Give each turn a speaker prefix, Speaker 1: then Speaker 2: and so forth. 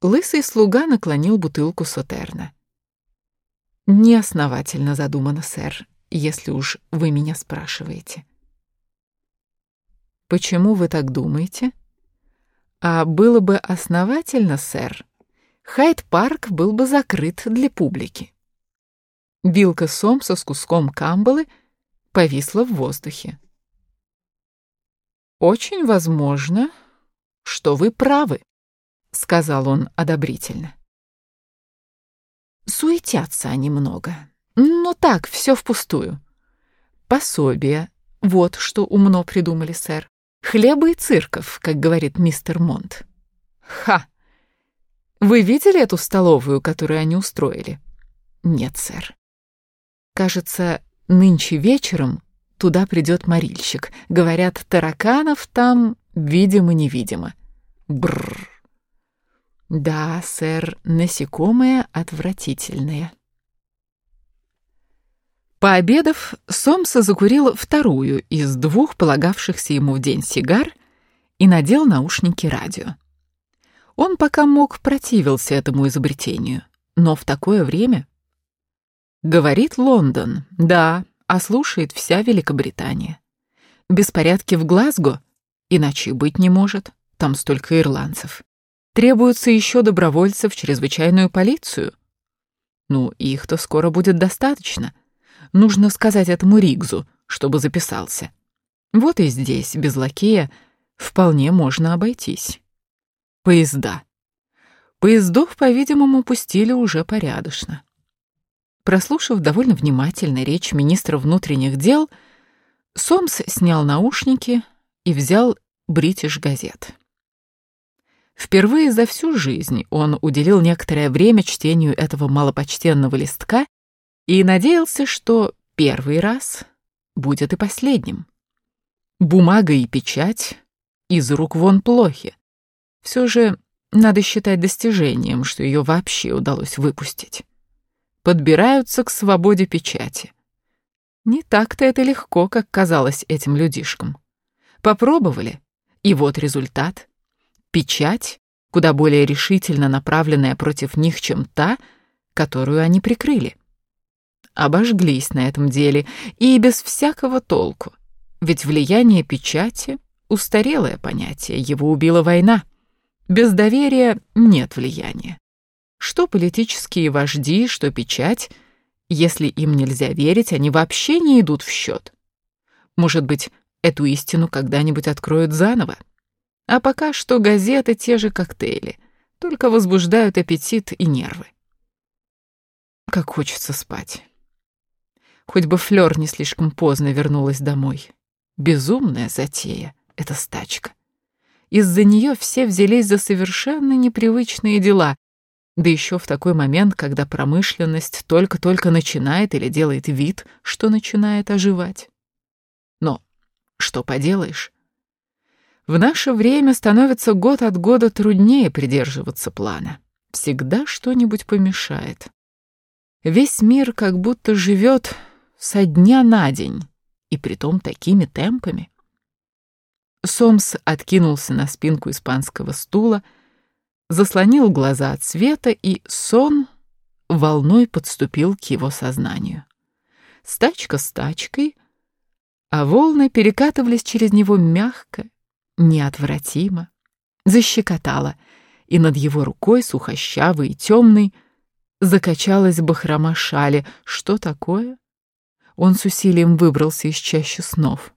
Speaker 1: Лысый слуга наклонил бутылку Сотерна. Неосновательно задумано, сэр, если уж вы меня спрашиваете. Почему вы так думаете? А было бы основательно, сэр, Хайд-парк был бы закрыт для публики. Вилка Сомса с куском камбалы повисла в воздухе. «Очень возможно, что вы правы», — сказал он одобрительно. Суетятся они много, но так, все впустую. Пособие, вот что умно придумали, сэр. Хлеба и цирков, как говорит мистер Монт. Ха! Вы видели эту столовую, которую они устроили? Нет, сэр. Кажется, нынче вечером туда придет морильщик. Говорят, тараканов там видимо-невидимо. Бррр. Да, сэр, насекомые отвратительные. Пообедав, Сомса закурил вторую из двух полагавшихся ему в день сигар и надел наушники радио. Он пока мог противился этому изобретению, но в такое время... Говорит Лондон, да, а слушает вся Великобритания. Беспорядки в Глазго, иначе быть не может, там столько ирландцев. Требуются еще добровольцы в чрезвычайную полицию. Ну, их-то скоро будет достаточно. Нужно сказать этому Ригзу, чтобы записался. Вот и здесь, без лакея, вполне можно обойтись. Поезда. Поездов, по-видимому, пустили уже порядочно. Прослушав довольно внимательно речь министра внутренних дел, Сомс снял наушники и взял «Бритиш газет». Впервые за всю жизнь он уделил некоторое время чтению этого малопочтенного листка и надеялся, что первый раз будет и последним. Бумага и печать из рук вон плохи. Все же надо считать достижением, что ее вообще удалось выпустить. Подбираются к свободе печати. Не так-то это легко, как казалось этим людишкам. Попробовали, и вот результат. Печать, куда более решительно направленная против них, чем та, которую они прикрыли. Обожглись на этом деле, и без всякого толку. Ведь влияние печати — устарелое понятие, его убила война. Без доверия нет влияния. Что политические вожди, что печать, если им нельзя верить, они вообще не идут в счет. Может быть, эту истину когда-нибудь откроют заново? А пока что газеты те же коктейли, только возбуждают аппетит и нервы. Как хочется спать. Хоть бы Флёр не слишком поздно вернулась домой. Безумная затея — эта стачка. Из-за нее все взялись за совершенно непривычные дела, да еще в такой момент, когда промышленность только-только начинает или делает вид, что начинает оживать. Но что поделаешь, в наше время становится год от года труднее придерживаться плана. Всегда что-нибудь помешает. Весь мир как будто живет со дня на день, и притом такими темпами. Сомс откинулся на спинку испанского стула, заслонил глаза от света, и сон волной подступил к его сознанию. Стачка стачкой, а волны перекатывались через него мягко, неотвратимо, защекотала, и над его рукой, сухощавый и темный, закачалась бахрома шали. Что такое? Он с усилием выбрался из чащи снов.